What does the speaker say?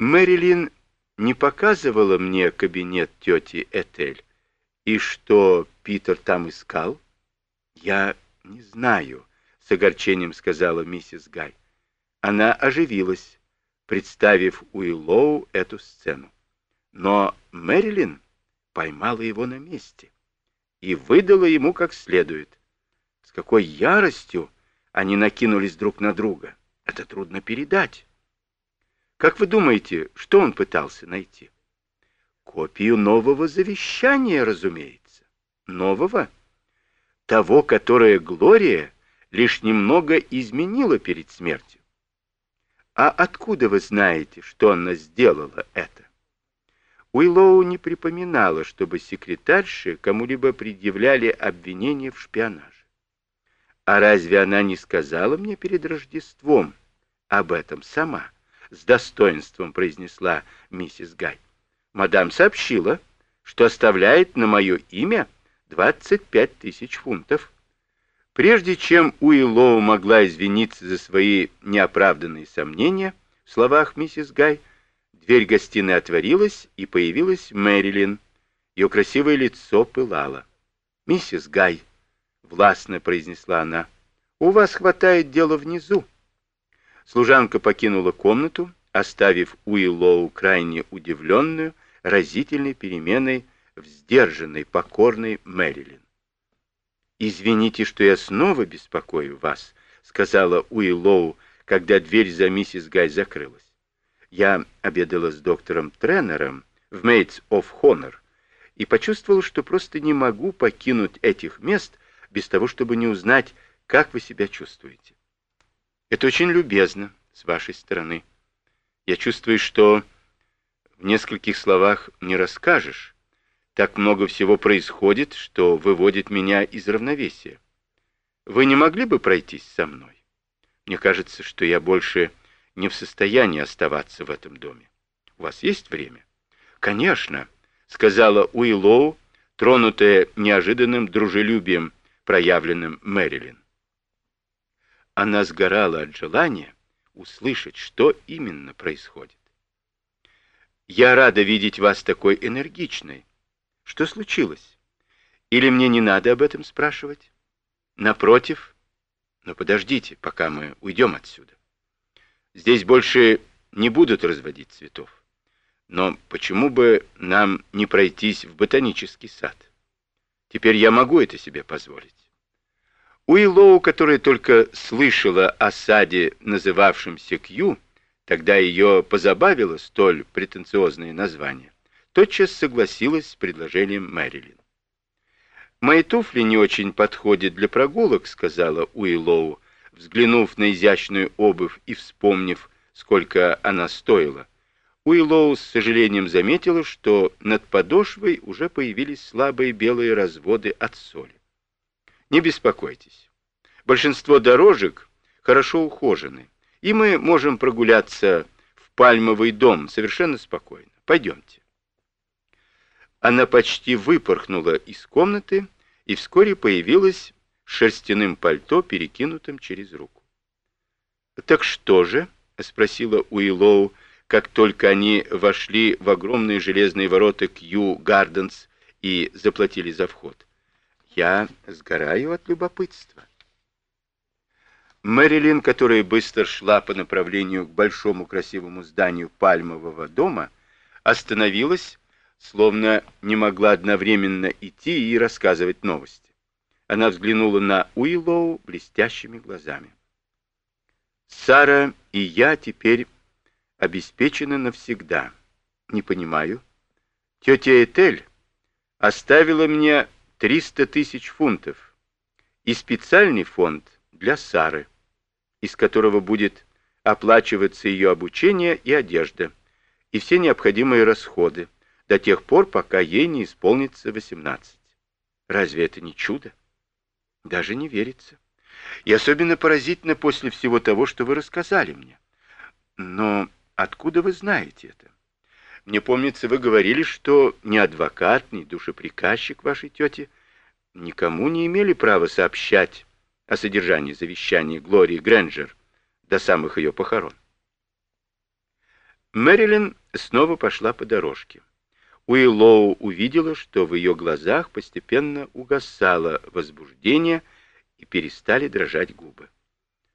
Мэрилин не показывала мне кабинет тети Этель. И что Питер там искал? Я не знаю, с огорчением сказала миссис Гай. Она оживилась, представив Уиллоу эту сцену. Но Мэрилин поймала его на месте и выдала ему как следует. С какой яростью они накинулись друг на друга, это трудно передать. Как вы думаете, что он пытался найти? Копию нового завещания, разумеется. Нового? Того, которое Глория лишь немного изменила перед смертью. А откуда вы знаете, что она сделала это? Уиллоу не припоминала, чтобы секретарши кому-либо предъявляли обвинения в шпионаже. А разве она не сказала мне перед Рождеством об этом сама? С достоинством произнесла миссис Гай. Мадам сообщила, что оставляет на мое имя 25 тысяч фунтов. Прежде чем Уиллоу могла извиниться за свои неоправданные сомнения в словах миссис Гай, дверь гостиной отворилась, и появилась Мэрилин. Ее красивое лицо пылало. «Миссис Гай», — властно произнесла она, — «у вас хватает дела внизу». Служанка покинула комнату, оставив Уиллоу крайне удивленную, разительной переменой в сдержанной, покорной Мэрилин. «Извините, что я снова беспокою вас», — сказала Уиллоу, когда дверь за миссис Гай закрылась. «Я обедала с доктором Тренером в Mates of Honor и почувствовала, что просто не могу покинуть этих мест без того, чтобы не узнать, как вы себя чувствуете. Это очень любезно с вашей стороны. Я чувствую, что в нескольких словах не расскажешь, так много всего происходит, что выводит меня из равновесия. Вы не могли бы пройтись со мной? Мне кажется, что я больше не в состоянии оставаться в этом доме. У вас есть время? Конечно, сказала Уиллоу, тронутая неожиданным дружелюбием, проявленным Мэрилин. Она сгорала от желания услышать, что именно происходит. «Я рада видеть вас такой энергичной», что случилось? Или мне не надо об этом спрашивать? Напротив. Но подождите, пока мы уйдем отсюда. Здесь больше не будут разводить цветов. Но почему бы нам не пройтись в ботанический сад? Теперь я могу это себе позволить. Уиллоу, которая только слышала о саде, называвшемся Кью, тогда ее позабавило столь претенциозное название, тотчас согласилась с предложением Мэрилин. «Мои туфли не очень подходят для прогулок», — сказала Уиллоу, взглянув на изящную обувь и вспомнив, сколько она стоила. Уиллоу с сожалением заметила, что над подошвой уже появились слабые белые разводы от соли. «Не беспокойтесь. Большинство дорожек хорошо ухожены, и мы можем прогуляться в пальмовый дом совершенно спокойно. Пойдемте». Она почти выпорхнула из комнаты и вскоре появилась шерстяным пальто, перекинутым через руку. «Так что же?» — спросила Уиллоу, как только они вошли в огромные железные ворота Кью Гарденс и заплатили за вход. «Я сгораю от любопытства». Мэрилин, которая быстро шла по направлению к большому красивому зданию пальмового дома, остановилась словно не могла одновременно идти и рассказывать новости. Она взглянула на Уиллоу блестящими глазами. «Сара и я теперь обеспечены навсегда. Не понимаю. Тетя Этель оставила мне 300 тысяч фунтов и специальный фонд для Сары, из которого будет оплачиваться ее обучение и одежда, и все необходимые расходы, до тех пор, пока ей не исполнится 18. Разве это не чудо? Даже не верится. И особенно поразительно после всего того, что вы рассказали мне. Но откуда вы знаете это? Мне помнится, вы говорили, что ни адвокат, ни душеприказчик вашей тети никому не имели права сообщать о содержании завещания Глории Грэнджер до самых ее похорон. Мэрилин снова пошла по дорожке. Уиллоу увидела, что в ее глазах постепенно угасало возбуждение и перестали дрожать губы.